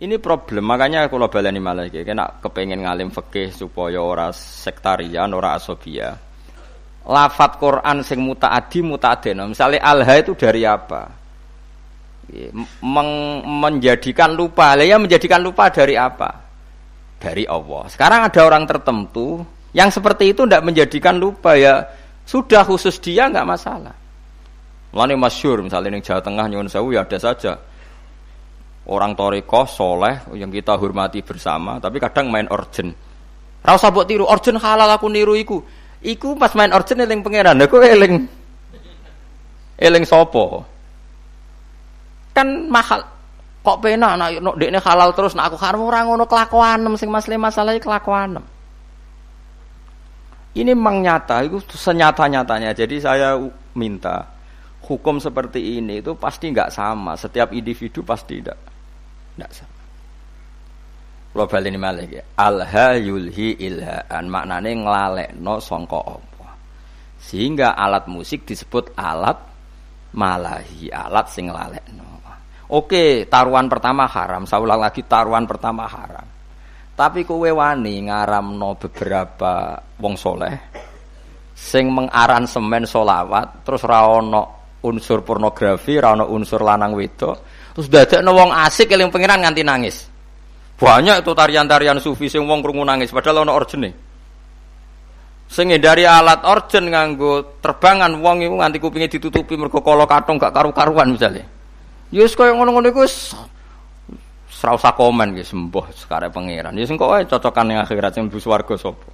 Ini problem, makanya kalau baleni malah iki kena kepengen ngalim fikih supaya ora sektarian, ora asobia. Lafat Quran sing mutaadi mutaadena. Misalnya alha itu dari apa? Meng menjadikan lupa. Ya menjadikan lupa dari apa? Dari Allah. Sekarang ada orang tertentu yang seperti itu tidak menjadikan lupa ya sudah khusus dia nggak masalah. Mulane masyur misalnya di Jawa Tengah nyuwun sewu ya ada saja orang toriko soleh yang kita hormati bersama, tapi kadang main orjen. Rasa buat tiru orjen halal aku niru iku. Iku pas main orjen eling pangeran, aku eling eling sopo. Kan mahal kok pena nak no, dekne halal terus nak aku haram orang ngono kelakuan sing masalah masalah kelakuan. Ini memang nyata, itu senyata-nyatanya. Jadi saya minta hukum seperti ini itu pasti nggak sama. Setiap individu pasti tidak tidak sama. Kalau balik ini malah ya. Alha yulhi ilhaan maknanya no songko apa. Sehingga alat musik disebut alat malahi, alat sing no. Oke, taruhan pertama haram. Saya ulang lagi taruhan pertama haram. Tapi kowe wani ngaramno beberapa wong soleh sing mengaransemen solawat terus ra unsur pornografi, ra unsur lanang wedok Terus dadekno wong asik eling pengiran nganti nangis. Banyak itu tarian-tarian sufi sing wong krungu nangis padahal ana orjene. Sing dari alat orjen nganggo terbangan wong iku nganti kupinge ditutupi mergo kala katung gak karu-karuan misalnya. Ya wis kaya ngono-ngono iku ora usah komen nggih sembuh sekare pangeran. Ya sing kok cocokan ning akhirat sing mlebu swarga sapa.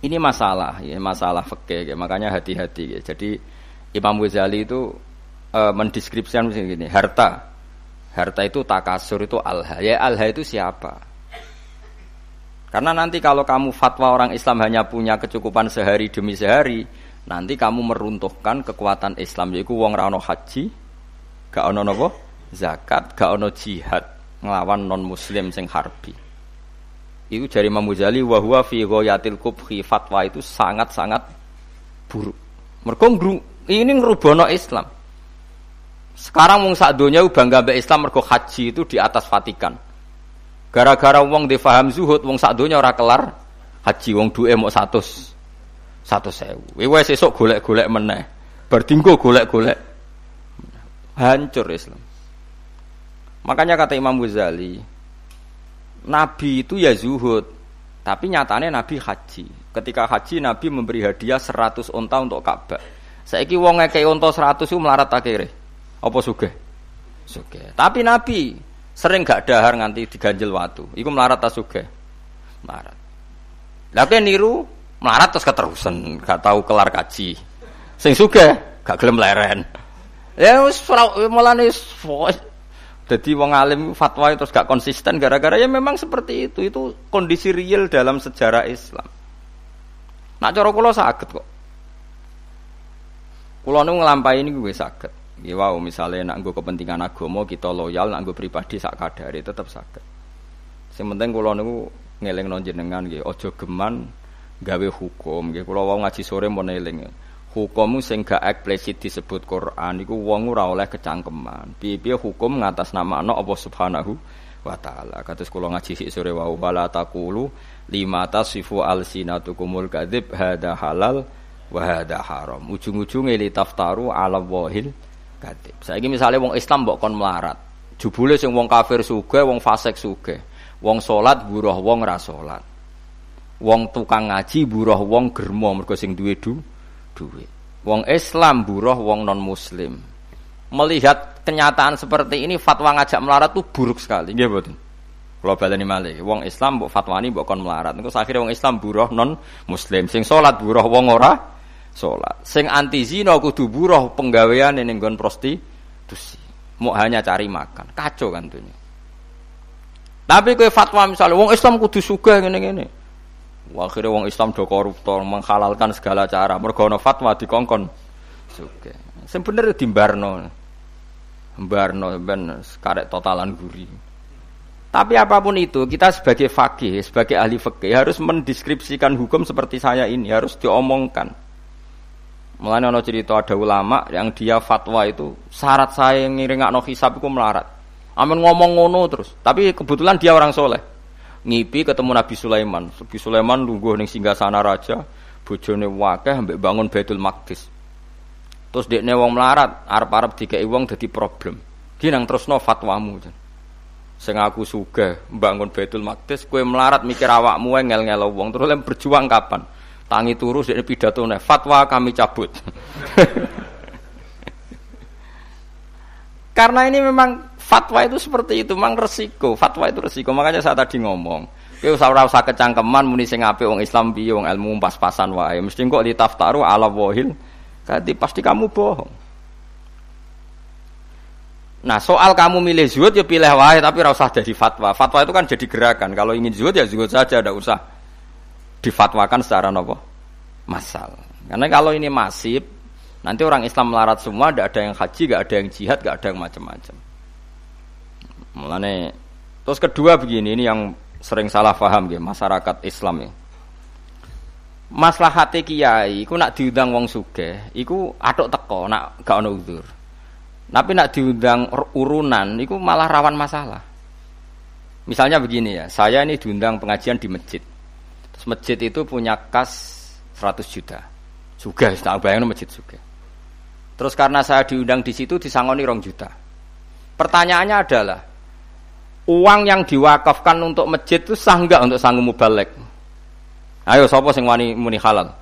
Ini masalah, ya masalah fikih, ya. makanya hati-hati. Ya. Jadi Imam Ghazali itu e, mendeskripsikan begini, harta. Harta itu takasur itu alha. Ya alha itu siapa? Karena nanti kalau kamu fatwa orang Islam hanya punya kecukupan sehari demi sehari, nanti kamu meruntuhkan kekuatan Islam yaitu wong rano haji, gak ono nopo zakat, gak ono jihad ngelawan non muslim sing harbi. Itu dari Imam Ghazali wa fi ghayatil kubhi fatwa itu sangat-sangat buruk. Mergo ini ngerubono Islam. Sekarang wong sak donya bangga mbek Islam mergo haji itu di atas Vatikan. Gara-gara wong difaham zuhud wong sak donya ora kelar haji wong duwe mau 100 100.000. Wis esuk golek-golek meneh. Berdinggo golek-golek. Hancur Islam. Makanya kata Imam Ghazali, Nabi itu ya zuhud, tapi nyatanya Nabi haji. Ketika haji Nabi memberi hadiah 100 unta untuk Ka'bah. Saiki wong ngekei unta 100 itu melarat akhirnya. Apa sugih? Sugih. Tapi Nabi sering gak dahar nganti diganjel watu. Iku melarat ta sugih? Melarat. Lah niru melarat terus keterusan, gak tahu kelar kaji. Sing sugih gak gelem leren. Ya wis mulane jadi wong alim fatwa terus gak konsisten gara-gara ya memang seperti itu. Itu kondisi real dalam sejarah Islam. Nak cara kula sakit kok. Kula nu nglampahi niku gue sakit. Ya wow, misalnya nak gue kepentingan agama kita loyal, nak gue pribadi sak kadari tetap sakit. Sing penting kula niku ngeling non jenengan aja geman gawe hukum nggih. Kula wau ngaji sore mau eling. Hukum sing gak eksplisit disebut Quran iku wong ora oleh kecangkeman. Piye-piye hukum ngatas nama no Allah Subhanahu wa taala. Kados kula ngaji sik sore wau wala taqulu lima tasifu alsinatukumul kadzib hada halal wa hada haram. Ujung-ujunge li taftaru ala wahil Katib. Saiki misalnya wong Islam mbok kon melarat. Jubule sing wong kafir sugih, wong fasik sugih. Wong salat buruh wong ra salat. Wong tukang ngaji buruh wong germo mergo sing duwe du duwe. Wong Islam buruh wong non muslim. Melihat kenyataan seperti ini fatwa ngajak melarat tuh buruk sekali. Nggih mboten? Kalau baleni malih, wong Islam mbok fatwani mbok kon melarat. Engko akhirnya wong Islam buruh non muslim. Sing salat buruh wong ora sholat. Sing anti zina kudu buruh penggawean ning nggon prostitusi. Mau hanya cari makan. Kacau kan tuh. Tapi kue fatwa misalnya wong Islam kudu suka ngene-ngene. Akhirnya wong Islam do koruptor menghalalkan segala cara. Mergo fatwa dikongkon suka. Sing bener dimbarno. Mbarno ben karek totalan guri. Tapi apa pun itu, kita sebagai fakih, sebagai ahli fakih harus mendeskripsikan hukum seperti saya ini, harus diomongkan. Mulane ana cerita ada ulama yang dia fatwa itu syarat saya ngiringakno hisab iku melarat. Amin ngomong ngono terus. Tapi kebetulan dia orang soleh. Ngipi ketemu Nabi Sulaiman. Nabi Sulaiman lungguh ning sana raja, bojone wakeh ambek bangun Baitul Maqdis. Terus dekne wong melarat, arep-arep dikei wong dadi problem. Ki nang terusno fatwamu. Sing aku sugih bangun Baitul Maqdis, kowe melarat mikir awakmu ngel-ngel wong terus lem berjuang kapan? Tangi turu dekne pidatone, fatwa kami cabut. Karena ini memang fatwa itu seperti itu, memang resiko. Fatwa itu resiko. Makanya saya tadi ngomong, kowe usah ora usah kecangkeman muni sing apik wong Islam piye wong ilmu pas-pasan wae. Mesti kok ditaftaru ala wahil. Kati pasti kamu bohong. Nah soal kamu milih zuhud ya pilih wae tapi ora usah jadi fatwa. Fatwa itu kan jadi gerakan. Kalau ingin zuhud ya zuhud saja, tidak usah difatwakan secara nopo masal. Karena kalau ini masif, Nanti orang Islam melarat semua, tidak ada yang haji, tidak ada yang jihad, tidak ada yang macam-macam. Mulane terus kedua begini, ini yang sering salah paham ya masyarakat Islam ya. Maslahate kiai iku nak diundang wong sugih, iku atuk teko nak gak ono uzur. Tapi nak diundang urunan iku malah rawan masalah. Misalnya begini ya, saya ini diundang pengajian di masjid. Terus masjid itu punya kas 100 juta. Juga, tak bayangin masjid juga. Terus karena saya diundang di situ disangoni rong juta. Pertanyaannya adalah uang yang diwakafkan untuk masjid itu sah enggak untuk sanggup mubalek? Ayo sopo sing wani muni halal?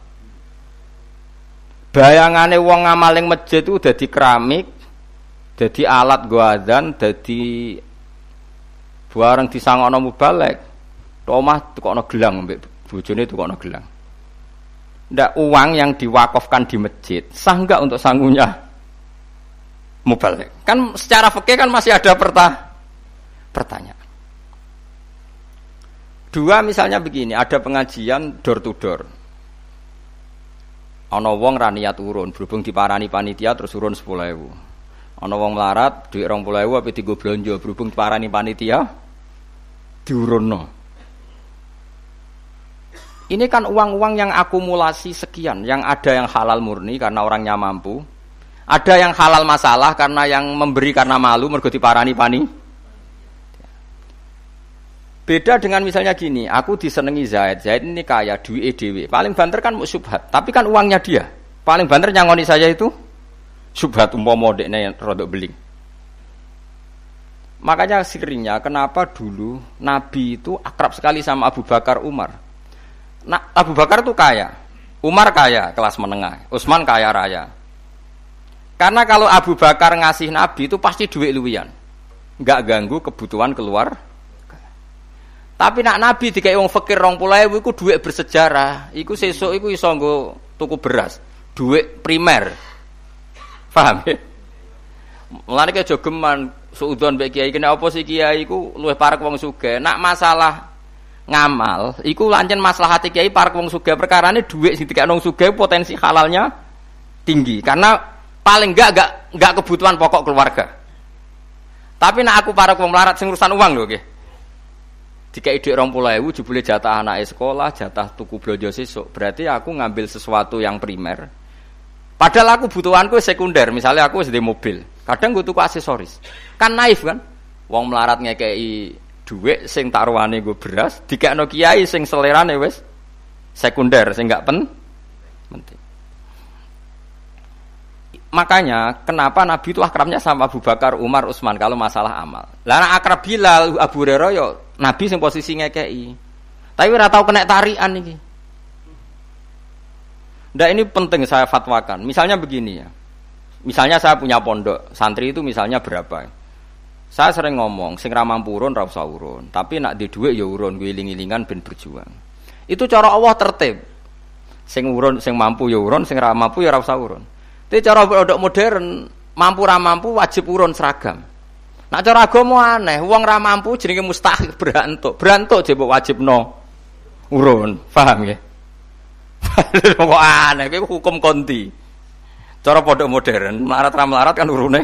Bayangane uang ngamaling masjid itu di keramik, jadi alat guadan, jadi barang disangono mubalek. Omah tukokno gelang mbek bojone tukokno gelang. Ndak uang yang diwakafkan di masjid sah enggak untuk sanggungnya mubalik. Kan secara fikih kan masih ada perta pertanyaan. Dua misalnya begini ada pengajian door to door. Ana wong ra niat urun berhubung diparani panitia terus urun 10.000 ana wong melarat duit 20.000 apa digo blonjo berhubung diparani panitia diurunno ini kan uang-uang yang akumulasi sekian, yang ada yang halal murni karena orangnya mampu, ada yang halal masalah karena yang memberi karena malu mergoti parani pani. Beda dengan misalnya gini, aku disenangi Zaid, Zaid ini kaya duit edw, paling banter kan subhat, tapi kan uangnya dia. Paling banter nyangoni saya itu subhat dekne yang rodok beling. Makanya seringnya kenapa dulu Nabi itu akrab sekali sama Abu Bakar Umar. Nah, Abu Bakar itu kaya, Umar kaya, kelas menengah, Utsman kaya raya. Karena kalau Abu Bakar ngasih Nabi itu pasti duit luwian, nggak ganggu kebutuhan keluar. Tapi nak Nabi dikai wong fakir rong pulai, itu duit bersejarah, iku sesuk iku iso tuku beras, duit primer. Paham ya? Mulane jogeman suudon mbek kiai kena apa sih kiai iku luwih parek wong sugih. Nak masalah ngamal. Iku lancen maslahati kiai para wong sugih. Perkarane dhuwit sing dikek wong sugih potensi halalnya tinggi. Karena paling enggak enggak enggak kebutuhan pokok keluarga. Tapi nak aku para wong melarat sing urusan uang lho nggih. Dikai dhuwit 20000 jebule jatah anak sekolah jatah tuku belanja sesuk. Berarti aku ngambil sesuatu yang primer. Padahal aku butuhanku sekunder. Misalnya aku sedih mobil. Kadang gue tuku aksesoris. Kan naif kan? Wong melarat ngekei duit sing taruhane gue beras dikekno kiai sing selerane wes sekunder sing gak pen penting makanya kenapa Nabi itu akrabnya sama Abu Bakar, Umar, Utsman kalau masalah amal. Lah akrab Bilal, Abu Hurairah yo Nabi sing posisi ngekei. Tapi ora tau kena tarian iki. Ndak ini penting saya fatwakan. Misalnya begini ya. Misalnya saya punya pondok, santri itu misalnya berapa? Saya sering ngomong, sing ra mampu urun ra urun, tapi nak di dhuwit ya urun, gue iling-ilingan ben berjuang. Itu cara Allah tertib. Sing urun, sing mampu ya urun, sing ra mampu ya ra urun. Tapi cara produk modern, mampu ra mampu wajib urun seragam. Nak cara agama aneh, wong ra mampu jenenge mustahil berantuk. Berantuk jebok wajib no urun. Paham ya? Kok aneh, itu hukum konti. Cara produk modern, melarat ra melarat kan urune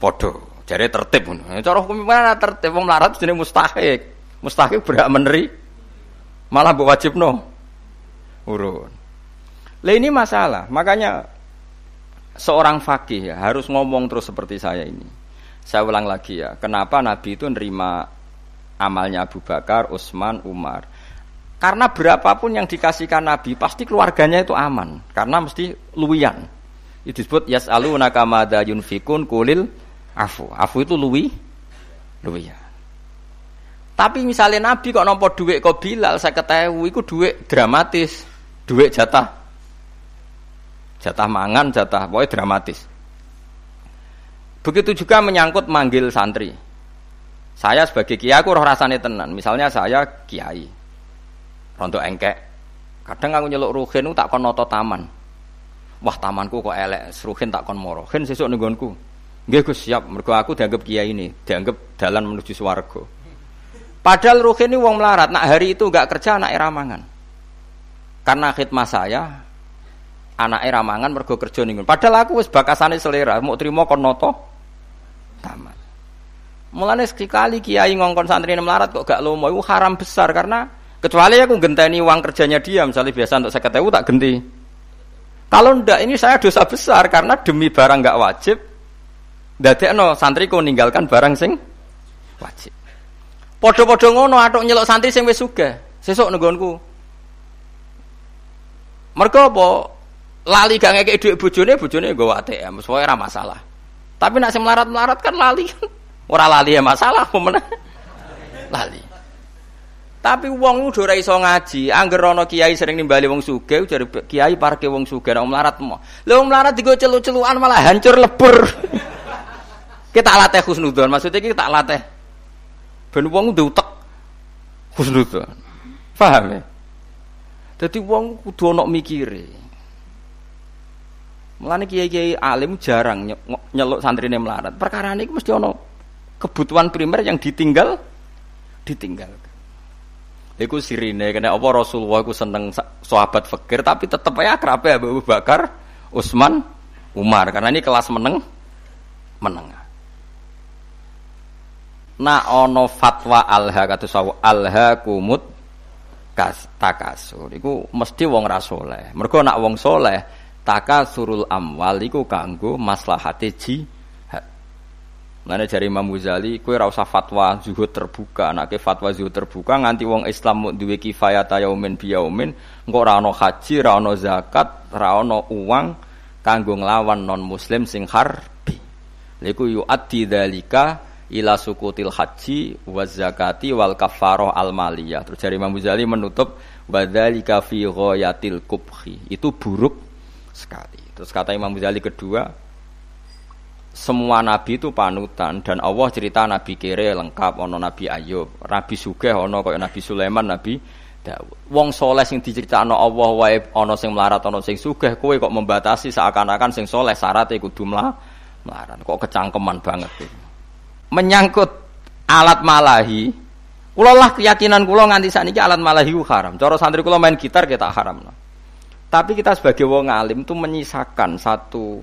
padha. Jadi tertib Cara hukum mana tertib wong melarat jenenge mustahik. Mustahik berhak meneri. Malah bu wajib no. Urun. Lah ini masalah. Makanya seorang fakih ya harus ngomong terus seperti saya ini. Saya ulang lagi ya, kenapa Nabi itu nerima amalnya Abu Bakar, Utsman, Umar? Karena berapapun yang dikasihkan Nabi, pasti keluarganya itu aman. Karena mesti luwian. Itu disebut yas'aluna kama yunfikun kulil afu. Afu itu luwi, luwian. Tapi misalnya Nabi kok nompo duit kok Bilal saya ketahui itu duit dramatis, duit jatah, jatah mangan, jatah, pokoknya dramatis. Begitu juga menyangkut manggil santri. Saya sebagai kiai aku roh rasane tenan. Misalnya saya kiai. Rontok engkek. Kadang aku nyeluk ruhin tak kon noto taman. Wah tamanku kok elek, ruhin tak kon moro. Hen sesuk nenggonku. Nggih Gus siap, mergo aku dianggap kiai ini, dianggap jalan menuju swarga. Padahal ruhin ini wong melarat, nak hari itu enggak kerja anak ramangan. Karena khidmat saya, anak ramangan mergo kerja ning Padahal aku wis bakasane selera, mau terima kon noto tamat. Mulane sekali kiai ngongkon santri melarat kok gak lomo itu haram besar karena kecuali aku genteni uang kerjanya dia misalnya biasa untuk saya tak genti. Kalau ndak ini saya dosa besar karena demi barang gak wajib no santri kau ninggalkan barang sing wajib. Podo-podo ngono atuk nyelok santri sing wis sugih. Sesuk nenggonku. Mergo apa? Lali gak ngekek dhuwit bojone, bojone nggawa ATM, sesuai ora masalah. Tapi nak melarat-melarat kan lali kan. Ora lali ya masalah pemenang. Lali. Tapi wong udah ora iso ngaji, angger ana kiai sering nimbali wong sugih, jare kiai parke wong sugih nek melarat mo. Lha melarat digo celu-celukan malah hancur lebur. Kita latih husnudzon, maksudnya kita latih ben wong udah utek husnudzon. Paham ya? Jadi wong kudu ana mikire. Mulane kiai-kiai alim jarang nyeluk santrine melarat. Perkara ini mesti ono kebutuhan primer yang ditinggal ditinggal. Iku sirine kena apa Rasulullah iku seneng sahabat fakir tapi tetep akrab ya Abu Bakar, Utsman, Umar karena ini kelas meneng menengah. Nah ono fatwa alha sawu alha kumut kas takasur. Iku mesti wong rasoleh. Mereka nak wong soleh surul amwal iku kanggo maslahate jihad. Mane jari Imam Ghazali kowe ora usah fatwa zuhud terbuka, anake fatwa zuhud terbuka nganti wong Islam mau duwe kifayat yaumin biyaumin, engko ora ana haji, ora ana zakat, ora ana uang kanggo nglawan non muslim sing harbi. Liku yu'addi dzalika ila sukutil haji wa zakati wal kafaroh al maliyah. Terus jari Imam Ghazali menutup dzalika fi ghayatil kubhi. Itu buruk sekali. Terus kata Imam Ghazali kedua, semua nabi itu panutan dan Allah cerita nabi kere lengkap ono nabi Ayub, nabi Sugeh ono kaya nabi Sulaiman, nabi Daud. Wong soleh sing diceritakno Allah wae ono sing melarat ono sing sugih, kowe kok membatasi seakan-akan sing soleh syaratnya kudu melarat. Kok kecangkeman banget. Menyangkut alat malahi, kula lah keyakinan kula nganti sakniki alat malahi haram. Cara santri kula main gitar kita haram. Nah. Tapi kita sebagai wong alim itu menyisakan satu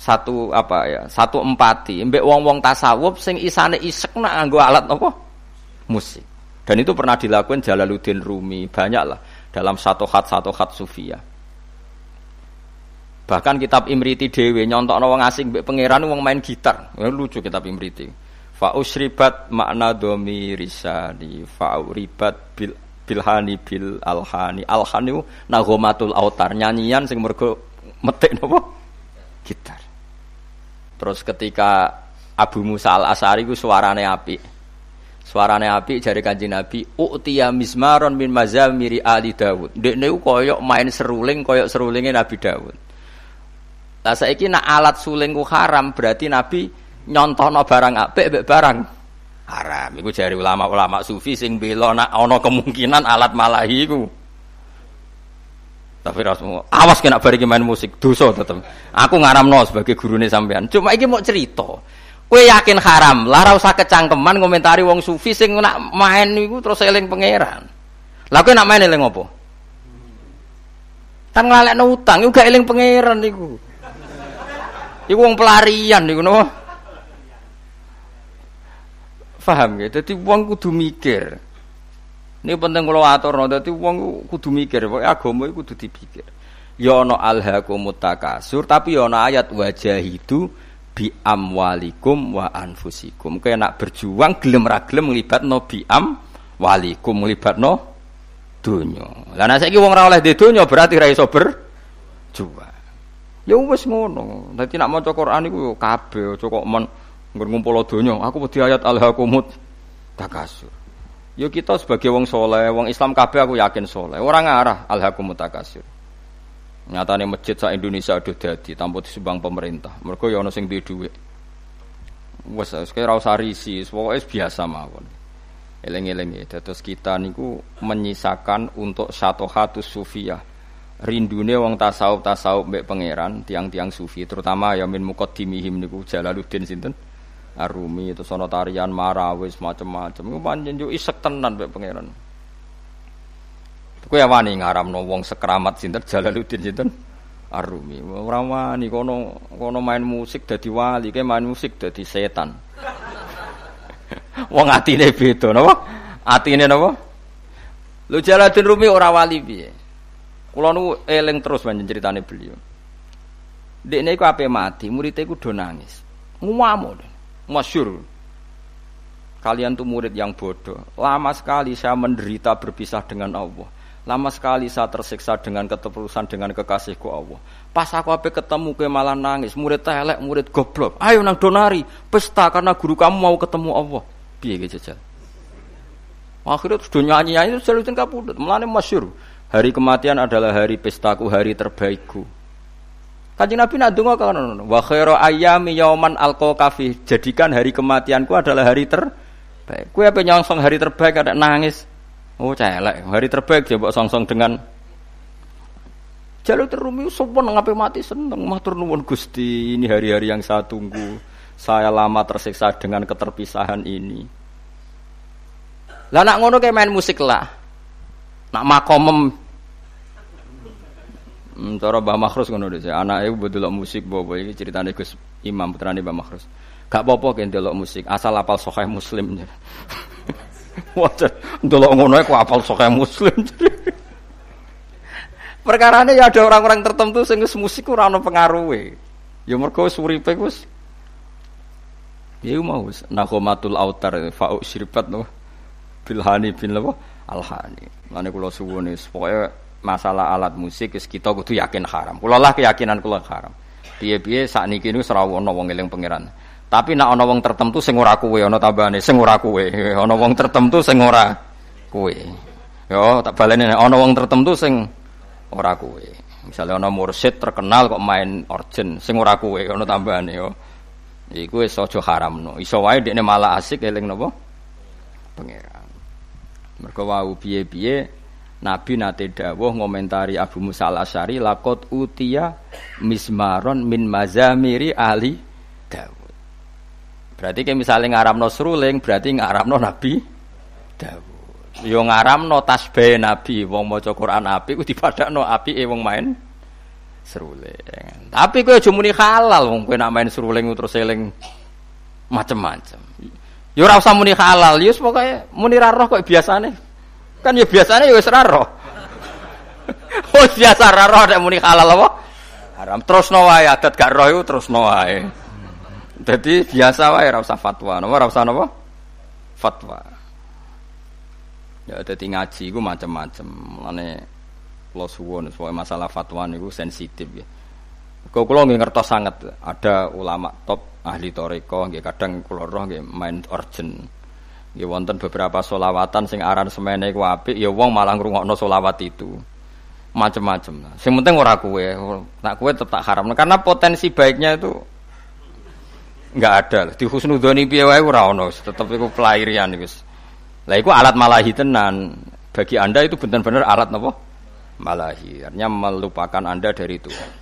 satu apa ya satu empati mbek wong-wong tasawuf sing isane isek nak nganggo alat apa musik dan itu pernah dilakukan Jalaluddin Rumi banyak lah dalam satu hat satu hat sufia bahkan kitab Imriti Dewi nyontok wong asing mbek pangeran wong main gitar. Ya, lucu kitab Imriti. Fa usribat makna domi risani fa uribat bil bilhani bil alhani. Alhani nagomatul autar nyanyian sing mergo metik nopo gitar. Terus ketika Abu Musa al Asari ku suarane api suarane api jari kanji Nabi u'tiya mismaron min mazamiri ali Dawud. Dek niku koyok main seruling koyok serulingnya Nabi Dawud lah saiki nak alat suling ku haram berarti Nabi nyontohno barang apik barang haram. Iku jari ulama-ulama sufi sing bela nak ana kemungkinan alat malahi iku. Tapi rasul awas kena bari main musik dosa tetep. Aku ngaramno sebagai gurune sampean. Cuma iki mau cerita. Kowe yakin haram, lah ora usah kecangkeman komentari wong sufi sing nak main iku terus eling pangeran. Lah kowe nak main eling apa? Kan ngalekno utang, iku gak eling pangeran iku. Iku wong pelarian iku no. Paham ya? Jadi uang kudu mikir. Ini penting kalau no. Jadi uang kudu mikir. Pokoknya agama itu kudu dipikir. Ya ana alhaqumut takasur tapi ya ana ayat wajah itu bi amwalikum wa anfusikum. Kowe nak berjuang gelem ra gelem nglibatno bi am walikum nglibatno donya. Lah nek saiki wong ora oleh di donya berarti ra iso berjuang. Ya wis ngono. Dadi nak maca Quran iku yo kabeh aja kok men ngumpul donya. Aku wedi ayat alhaqumut takasur. Yo kita sebagai wong soleh, wong Islam kabeh aku yakin soleh. Orang ngarah alhaqumut takasur. Nyatane masjid sa Indonesia udah dadi tanpa disumbang pemerintah. Mergo ya ana sing duwe dhuwit. Wes ora usah risi, pokoke biasa mawon. Eleng-eleng dados kita niku menyisakan untuk satu hatus sufiyah. Rindune wong tasawuf tasawuf mbek pangeran, tiang-tiang sufi, terutama ya min muqaddimihim niku Jalaluddin sinten? Arumi itu sono tarian marawis macam-macam. Iku pancen yo isek tenan mbek pangeran. Kowe wani ngaramno wong sekramat sinten Jalaluddin sinten Arumi. Ora wani kono kono main musik dadi wali, kae main musik dadi setan. wong atine beda napa? Atine napa? Lu Jalaluddin Rumi ora wali piye? Kula nu eling terus panjen critane beliau. Dekne iku ape mati, muridé iku do nangis. Ngumamu. Masyur. Kalian tuh murid yang bodoh. Lama sekali saya menderita berpisah dengan Allah. Lama sekali saya tersiksa dengan keterusan dengan kekasihku Allah. Pas aku apa ketemu ke malah nangis, murid telek, murid goblok. Ayo nang donari, pesta karena guru kamu mau ketemu Allah. Piye gitu jajal. Akhirnya terus nyanyi nyanyi itu selalu kapudut. Mulane masyur. Hari kematian adalah hari pestaku, hari terbaikku. Kanjeng Nabi nak donga kan wa khairu ayyami yauman alqa kafi. Jadikan hari kematianku adalah hari terbaik. Kowe apa nyongsong hari terbaik ada nangis. Oh celek, hari terbaik coba song-song dengan Jalur terumi sopan ngapain mati seneng matur nuwun Gusti ini hari-hari yang saya tunggu saya lama tersiksa dengan keterpisahan ini lah nak ngono kayak main musik lah nak makomem. Hmm, cara Mbah Makhrus ngono deh anak ibu betul musik bobo ini ceritanya Gus Imam putrane Mbah Makhrus. Gak apa-apa kan musik asal apal sokai muslim. Wajar, ndelok ngono kok apal sok muslim. Perkara ini ya ada orang-orang tertentu sing wis musik ora ono pengaruhe. Ya mergo wis uripe wis. Ya mau wis. Nakhomatul autar fa'u syirbat no. Bilhani bin lawa alhani. Lane kula suwune pokoke masalah alat musik wis kita kudu yakin haram. Kula lah keyakinan kula haram. Piye-piye sakniki niku ono wong eling pangeran. Tapi nak ana wong tertentu sing ora kuwe, ana tambahane sing ora kuwe. Ana wong tertentu sing ora kuwe. Yo tak baleni ana wong tertentu sing ora kuwe. Misalnya ana mursyid terkenal kok main organ sing ora kuwe, ana tambahane yo. Iku wis aja haramno. Iso wae dekne malah asik eling napa? Pangeran. Mergo wau piye-piye Nabi nate dawuh ngomentari Abu Musa al-Asy'ari laqad utiya mismaron min mazamiri ali Dawud. Berarti kayak misalnya ngaramno seruling, berarti ngaramno Nabi Dawud. Yo ngaramno tasbih Nabi, wong maca Quran api ku dipadakno e wong main seruling. Tapi kowe aja muni halal wong kowe nak main seruling terus eling macem-macem. Yo ora usah muni halal, yo pokoke muni ra roh kok biasane. Kan yo biasane yo wis ra roh. Oh biasa ra roh nek muni halal apa? Haram terus no wae adat gak roh terus no wae. Jadi biasa wae ora usah fatwa, napa ora usah napa? Fatwa. Ya dadi ngaji iku macam-macam. Mulane kula suwun soal masalah fatwa niku sensitif ya. Kulo nggih ngertos sangat ada ulama top ahli toreko nggih kadang kulo roh nggih main urgent. Nggih wonten beberapa solawatan sing aransemene ku apik ya wong malah ngrungokno solawat itu. Macam-macam. Sing penting ora kue, nak tetap haram karena potensi baiknya itu Enggak ada. Di husnudoni piye wae ora ono, tetep iku pelarian wis. Lah iku alat malahi tenan. Bagi Anda itu benar-benar alat napa? Malahi. Artinya melupakan Anda dari Tuhan.